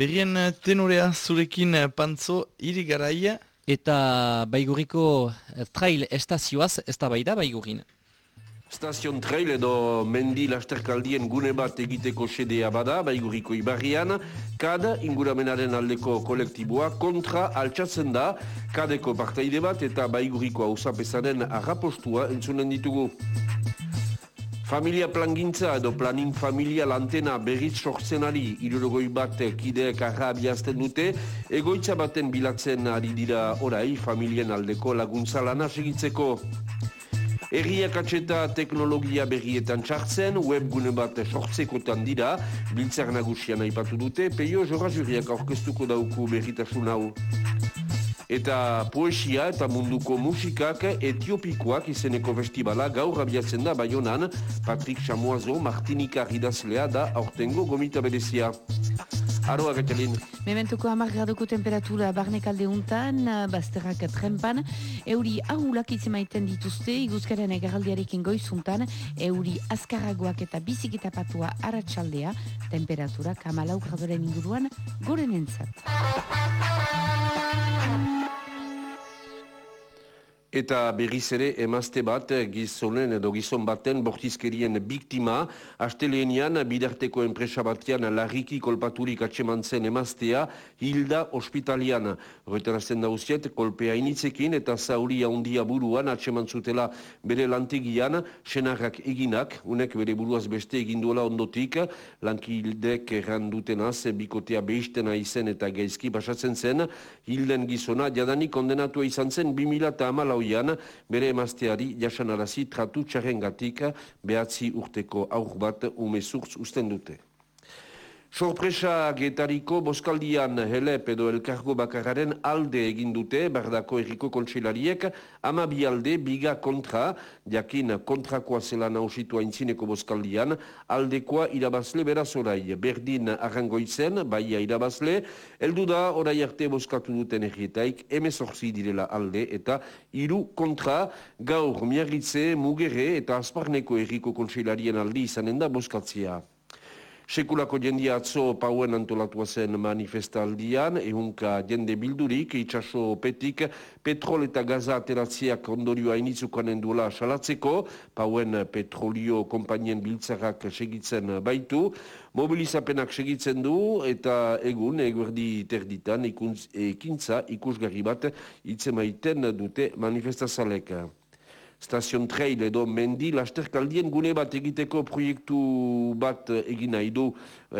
Berrien eh, tenorea zurekin eh, pantzo hiri garaia. Eta baiguriko eh, trail estazioaz ez da bai da baigurin. Stazion trail edo mendi lasterkaldien gune bat egiteko sedea bada, baiguriko ibarrian, kad inguramenaren aldeko kolektiboa kontra altsatzen da, kadeko partaide bat eta baiguriko hausapesaren arrapostua entzunen ditugu. Familia plangintza edo planning familia lantena berriz sortzenari irurogoi bat kideek arra abiazten dute, egoitza baten bilatzen ari dira orai familien aldeko laguntza lana segitzeko. Erriak atxeta teknologia berrietan txartzen, webgune bat sortzekotan dira, biltzar nagusian aipatu dute, peio jorra juriak aurkeztuko dauku berritasun hau. Eta poesia eta munduko musikak etiopikoak izeneko festivala gaur abiatzen da Bayonan, Patrick Chamoazo, Martinika Ridazlea da aurtengo gomita berezia. Aroa, Gatalin. Mementuko hamar graduko temperatura barnekalde untan, bazterrak trempan, euri ahulak itzemaiten dituzte, iguzkaren egaraldiarekin goizuntan, euri azkarragoak eta bizikita patua aratsaldea, temperatura kamalau gradoren inguruan goren entzat. Eta berriz ere emazte bat gizonen edo gizon baten bortizkerien biktima, astelenian bidarteko enpresa batean larriki kolpaturik atsemantzen emaztea, hilda ospitalian. Horretarazten dauziet, kolpea initzekin eta zauri handia buruan atsemantzutela bere lantegian, senarrak eginak, unek bere buruaz beste eginduela ondotik, lankildek errandutenaz, bikotea behistena izen eta gaizki basatzen zen, hilden gizona, jadanik kondenatua izan zen 2000 eta oian, bere emazteari jasanarazi tratu txarrengatik behatzi urteko aur bat umezurtz usten dute. Sorpresa getariko boskaldian helep edo elkargo bakararen alde egin dute, bardako erriko kontselariek, ama bi alde, biga kontra, jakin kontrakoa zela nausitu haintzineko boskaldian, aldekoa irabazle beraz orai, berdin arrangoitzen, baia irabazle, eldu da orai arte boskatu duten errietaik, emezorzi direla alde, eta hiru kontra, gaur miarritze, mugere eta asparneko erriko konselarien alde izanen da boskatzia. Sekulako jendia atzo pauen antolatua zen manifestaldian, ehunka jende bildurik, itxaso petik, petrol eta gaza ateratziak ondorioa initzukanen duela salatzeko, pauen petrolio kompanien biltzarrak segitzen baitu, mobilizapenak segitzen du eta egun, eguerdi terditan, ekintza ikusgarri bat itzemaiten dute manifestazaleka. Stazion Trail edo Mendi lasterkaldien gune bat egiteko proiektu bat egin nahi du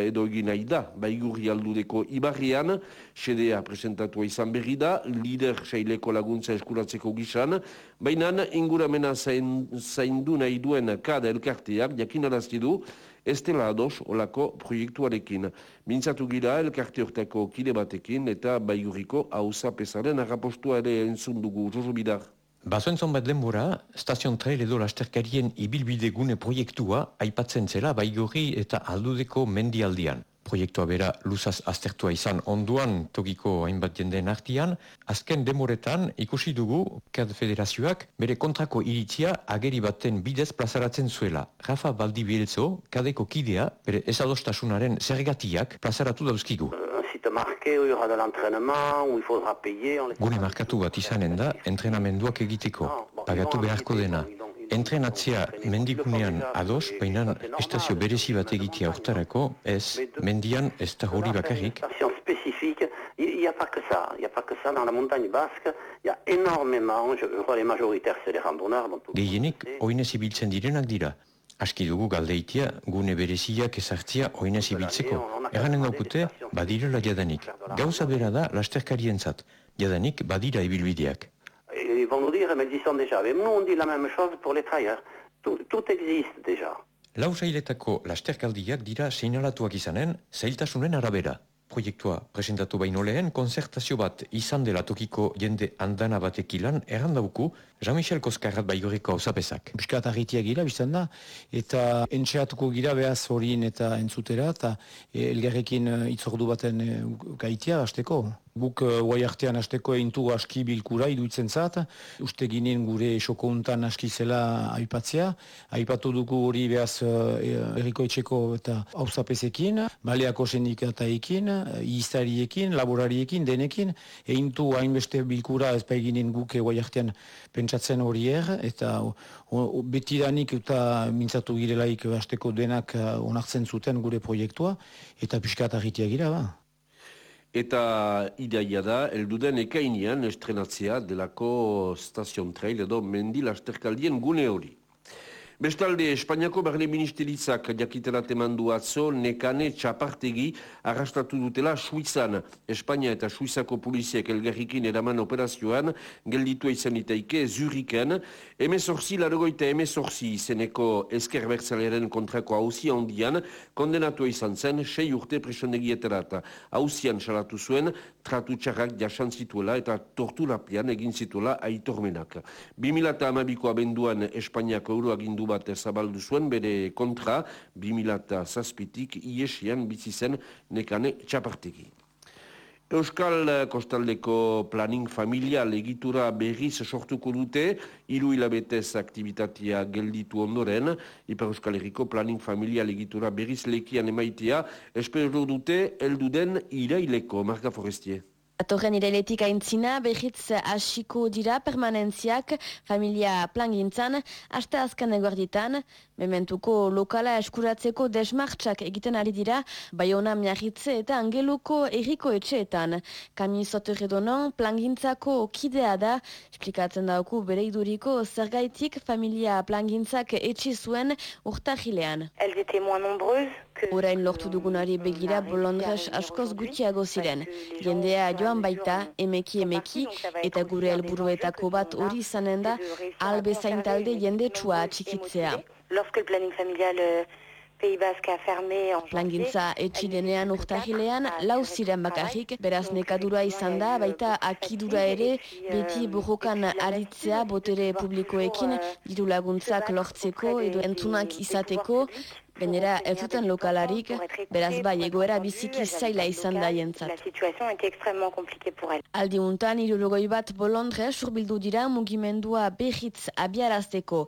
edo egin nahi da, baigurri aldudeko ibarrian, sedea presentatua izan berri da, lider saileko laguntza eskuratzeko gizan, baina inguramena zaindu nahi duen kada elkarteak, jakin arazti du, ez dela ados olako proiektuarekin. Mintzatu gira elkarte hortako kide batekin eta baigurriko hauza pesaren arrapostua ere entzun dugu, Josu Bidar. Bazoentzon bat denbora, Stazion Trail edo lasterkarien ibilbide gune proiektua aipatzen zela baigorri eta aldudeko mendialdian. Proiektua bera luzaz aztertua izan onduan tokiko hainbat jendeen artian, azken demoretan ikusi dugu KAD Federazioak bere kontrako iritzia ageri baten bidez plazaratzen zuela. Rafa Baldi Bielzo, kadeko kidea, bere ezadostasunaren zergatiak plazaratu dauzkigu. Gune markatu bat izanen da, entrenamenduak egiteko, pagatu beharko dena. Entrenatzea mendikunean ados, baina estazio berezi bat egitea urtarako, ez mendian ez da hori bakarrik. Il n'y a pas que ça, il n'y a pas que ça dans la montagne basque, il y a énormément, je crois les majoritaires c'est les randonneurs. Gehienik, oinez ibiltzen direnak dira, aski dugu galdeitia gune bereziak ezartzia oinez ibiltzeko. Eganen daukute, badirela jadanik. Gauza bera da lasterkarien zat, jadanik badira ibilbideak. Ils vont nous dire, mais ils y sont déjà. Mais nous, on dit la même chose pour les trailleurs. Tout, tout existe déjà. Lau zailetako lasterkaldiak dira seinalatuak izanen, zailtasunen arabera proiektua presentatu baino lehen, konzertazio bat izan dela tokiko jende andana batek ilan, errandauku, Jean-Michel Koskarrat baigoriko hausapezak. Biskat arritiak gira, biztan da, eta entxeatuko gira behaz horien eta entzutera, eta e, elgarrekin e, itzordu baten e, gaitia, hasteko. Guk uh, guai artean hasteko eintu aski bilkura iduitzen zat, uste ginen gure esoko untan aski zela aipatzea, aipatu dugu hori behaz uh, erriko etxeko eta hauzapezekin, baleako sindikataekin, izariekin, laborariekin, denekin, eintu hainbeste bilkura ez ginen guk guai artean pentsatzen horier, eta o, betidanik eta mintzatu girelaik hasteko denak onartzen zuten gure proiektua, eta piskat gira ba eta idaia da, elduden ekainian estrenatzea delako stazion trail edo mendi lasterkaldien gune hori. Bestalde, Espainiako barne ministeritzak jakiterat eman du atzo, nekane txapartegi arrastatu dutela Suizan. Espainia eta Suizako poliziak elgarrikin eraman operazioan, gelditu izan itaike Zuriken, emezorzi larogoita emezorzi izeneko esker bertzalearen kontrako hauzi handian, kondenatu izan zen, sei urte presonegieterata. Hauzian salatu zuen, tratu txarrak jasan zituela eta torturapian egin zituela aitormenak. 2008ko abenduan Espainiako euroagindu bat zabaldu zuen bere kontra 2007tik iesian bizi zen nekane txapartegi. Euskal Kostaldeko Planning Familia legitura berriz sortuko dute, hiru hilabetez aktivitatea gelditu ondoren, Ipar Euskal Herriko Planning Familia legitura berriz lekian emaitea, espero dute elduden iraileko, Marga Forestier. Atorren irailetik aintzina, behitz hasiko dira permanentziak familia plangintzan, aste azken eguarditan, mementuko lokala eskuratzeko desmartxak egiten ari dira, baiona miarritze eta angeluko erriko etxeetan. Kami sotorredonon plangintzako kidea da, esplikatzen dauku bere iduriko zergaitik familia plangintzak etxi zuen urtahilean. Elles étaient moins Orain lortu dugunari begira bolondres askoz gutxiago ziren. Jendea joan baita, emeki emeki, eta gure helburuetako bat hori izanen da, albezain talde jende txua atxikitzea. Lorsque le planning familial euh, Pays Basque a fermé en Plangintza etxidenean urtahilean, lau ziren bakarrik, beraz nekadura izan da, baita akidura ere, beti borrokan aritzea botere publikoekin, diru laguntzak lortzeko edo entunak izateko, Gainera, ez zuten lokalarik, beraz bai, egoera biziki zaila izan da jentzat. La situation était extrêmement compliquée pour elle. Aldi untan, irurogoi bat bolondre surbildu dira mugimendua behitz abiarazteko.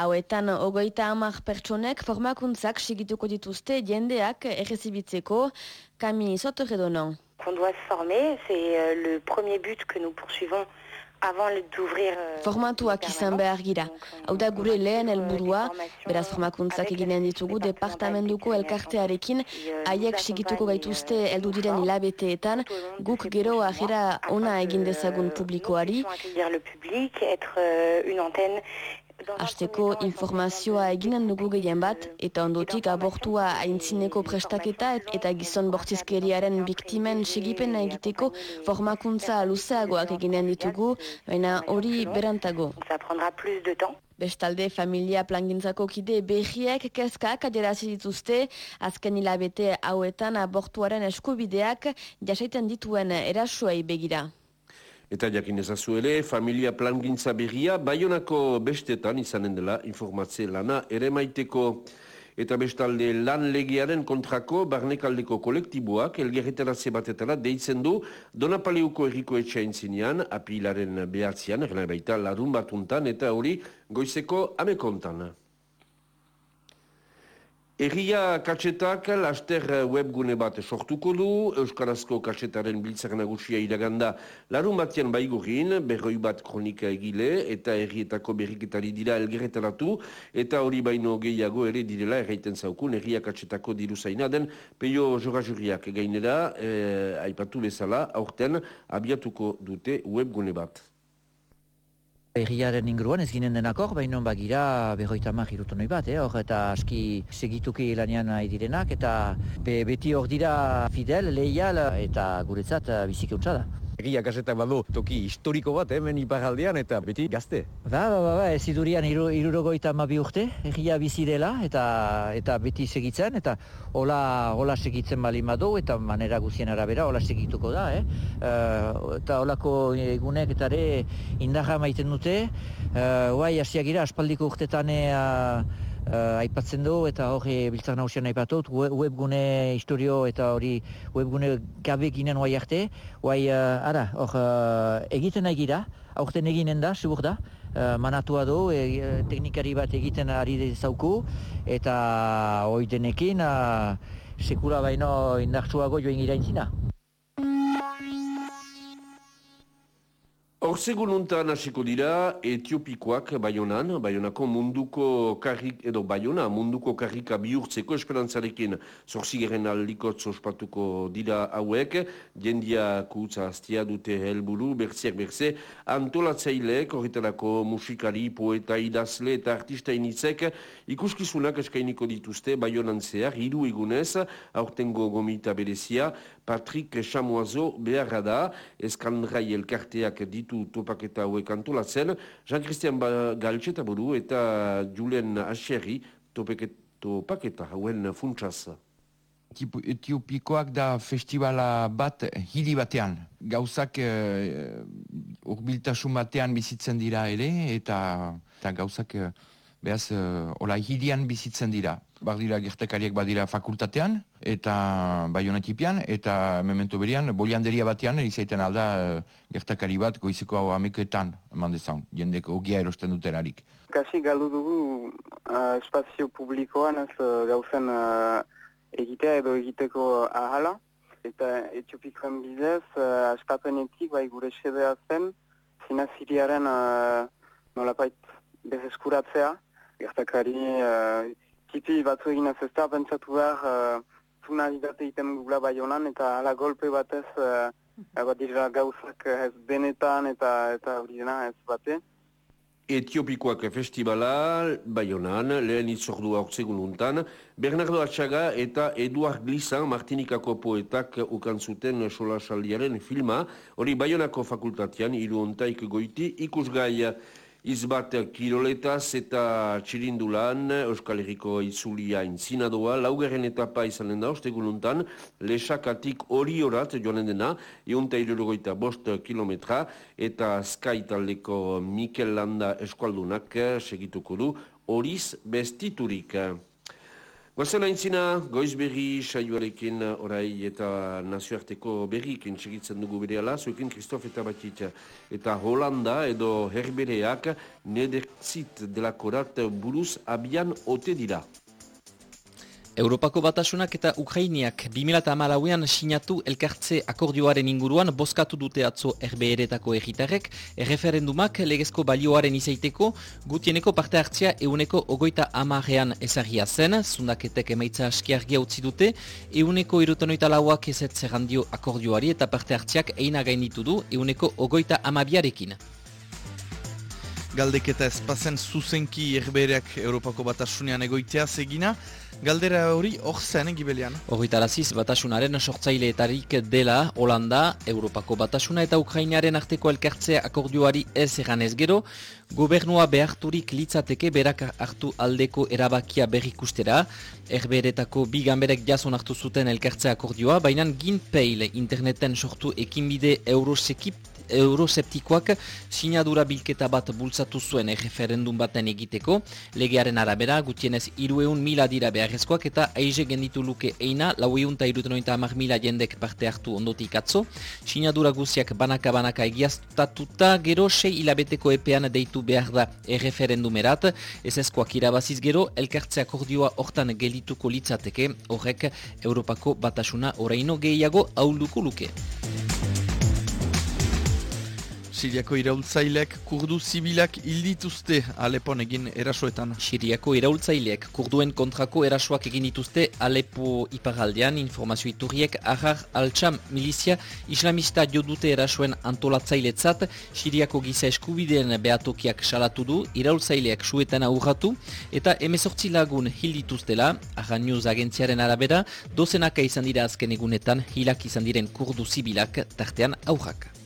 Hauetan, ogoita amak pertsonek formakuntzak sigituko dituzte jendeak errezibitzeko, kami sotorredonon. On doit se former, c'est euh, le premier but que nous poursuivons Formatuak izan behar gira. Hau da gure lehen helburua, beraz formakuntzak eginen ditugu departamentuko elkartearekin, haiek sigituko gaituzte heldu diren hilabeteetan, guk gero ajera ona egin dezagun publikoari, Azteko informazioa eginen dugu gehien bat, eta ondotik abortua aintzineko prestaketa eta gizon bortizkeriaren biktimen segipena egiteko formakuntza luzeagoak eginen ditugu, baina hori berantago. Bestalde, familia plangintzako kide behiek kezkak adierazi dituzte, azken hilabete hauetan abortuaren eskubideak jasaiten dituen erasoei begira. Eta jakin ezazu ere, familia plangintza berria, baionako bestetan izanen dela informatze lana ere maiteko. Eta bestalde lan legearen kontrako barnekaldeko kolektiboak elgerretaratze batetara deitzen du Donapaliuko erriko etxain zinean, apilaren behatzean, erna baita larun batuntan eta hori goizeko amekontan. Erria katxetak laster webgune bat sortuko du, Euskarazko katxetaren biltzak nagusia iraganda larun batean baigurin, berroi bat kronika egile eta errietako berriketari dira elgerretaratu, eta hori baino gehiago ere direla erraiten zaukun, erria katxetako diru zaina den, peio jorazuriak gainera, eh, aipatu bezala, aurten abiatuko dute webgune bat. Herriaren inguruan ez ginen denakor, baina bagira berroita mar irutonoi bat, eh? hor eta aski segituki lanean nahi direnak, eta be, beti hor dira fidel, leial eta guretzat eh, biziki untsa da. Egia kasetak badu toki historiko bat hemen iparaldean eta beti gazte. Ba, ba, ba, ba ez idurian iru, irurogoita mabi urte, egia bizi dela eta eta beti segitzen, eta hola, hola segitzen bali badu eta manera guzien arabera hola segituko da, eh? Eh, eta holako egunek eta ere indarra maiten dute, uh, guai hasiak gira aspaldiko urtetan eh, uh, aipatzen du eta hori biltzak nausian aipatut, webgune historio eta hori webgune gabe ginen oai arte, oai, uh, ara, hor, uh, egiten nahi gira, aurten eginen da, subur da, uh, manatua du, e, teknikari bat egiten ari zauku, eta hori denekin, uh, sekula baino indartsuago joen iraintzina. Horsegun untan hasiko dira etiopikoak Bayonan, Bayonako munduko karrik, edo Bayona munduko karrika bihurtzeko esperantzarekin zorzigeren aldikot zospatuko dira hauek, jendia kutza hastia dute helburu, bertziak bertze, antolatzaileek, horretarako musikari, poeta, idazle eta artista initzek, ikuskizunak eskainiko dituzte Bayonan zehar, hiru egunez, aurtengo gomita berezia, Patrick Chamoiseau beharra da, eskandrai elkarteak ditu topaketa hauek antolatzen, Jean-Christian ba- Galtxeta buru eta Julen Asherri topaketa hauen funtsaz. Etiopikoak da festivala bat hili batean. Gauzak urbiltasun batean bizitzen dira ere, eta, eta gauzak uh, behaz uh, hilian bizitzen dira. Badira gertekariek badira fakultatean, eta baionetipian, eta memento berian, bolianderia batean, izaiten alda eh, gertakari bat goizeko hau ameketan, eman dezan, jendeko ogia erosten duterarik. Kasi galdu dugu uh, espazio publikoan ez uh, gauzen uh, egitea edo egiteko ahala, eta etiopikoen bidez, uh, askapenetik bai gure sedea zen, zinaziriaren uh, nolapait bezeskuratzea, gertakari tipi batzu egin ez ezta, pentsatu behar uh, funalidate iten gula bai honan, eta ala golpe batez uh, bat dira gauzak ez benetan eta eta hori dena ez bate. Etiopikoak festivala, Bayonan, lehen itzordua ortsegun untan, Bernardo Atxaga eta Eduard Glizan, Martinikako poetak ukantzuten sola saldiaren filma, hori Bayonako fakultatean, iru ontaik goiti, ikusgai Izbat kiroletaz eta txirindulan Euskal Herriko itzulia intzinadoa, laugaren etapa izanen da, ostegun untan, lesakatik hori horat joanen dena, eunta irurogoita bost kilometra, eta skaitaldeko Mikel Landa eskualdunak segituko du, horiz bestiturik. Guazen haintzina, goiz berri saioarekin orai eta nazioarteko berrik entsegitzen dugu bere ala, zuekin Kristof eta Batit eta Holanda edo herbereak nedertzit delakorat buruz abian ote dira. Europako batasunak eta Ukrainiak 2008an sinatu elkartze akordioaren inguruan bozkatu dute atzo RBR-etako egitarrek, erreferendumak legezko balioaren izaiteko, gutieneko parte hartzia euneko ogoita amarean ezagia zen, zundaketek emaitza askiargia utzi dute, euneko irutanoita lauak ezetzer handio akordioari eta parte hartziak eina gainitu du euneko ogoita amabiarekin. Galdeketa ezpazen zuzenki erbereak Europako batasunean egoitea zegina, Galdera hori hor zen, gibelian? Horritaraziz, batasunaren sortzaileetarik dela Holanda, Europako batasuna eta Ukrainaren arteko elkartzea akordioari ez egan ez gero, gobernua beharturik litzateke berak hartu aldeko erabakia berrikustera, erberetako bi gamberek jason hartu zuten elkartzea akordioa, baina ginpeil interneten sortu ekinbide eurosekip euroseptikoak sinadura bilketa bat bultzatu zuen referendum baten egiteko, legearen arabera, gutienez irueun mila dira beharrezkoak eta aize genditu luke eina, laueun eta irutenoita amar mila jendek parte hartu ondotik atzo, sinadura guziak banaka-banaka egiaztatuta, gero sei hilabeteko epean deitu behar da erreferendumerat, ez ezkoak irabaziz gero, elkartzea akordioa hortan gelituko litzateke, horrek Europako batasuna oraino gehiago aulduko luke. Siriako iraultzaileak kurdu zibilak hildituzte Alepon egin erasoetan. Siriako iraultzaileak kurduen kontrako erasoak egin dituzte Alepo iparaldean informazio iturriek ahar altxam milizia islamista jo dute erasoen antolatzailetzat Siriako giza eskubideen behatokiak salatu du iraultzaileak suetan aurratu eta emezortzi lagun hildituztela ahar news agentziaren arabera dozenaka izan dira azken egunetan hilak izan diren kurdu zibilak tartean aurrak.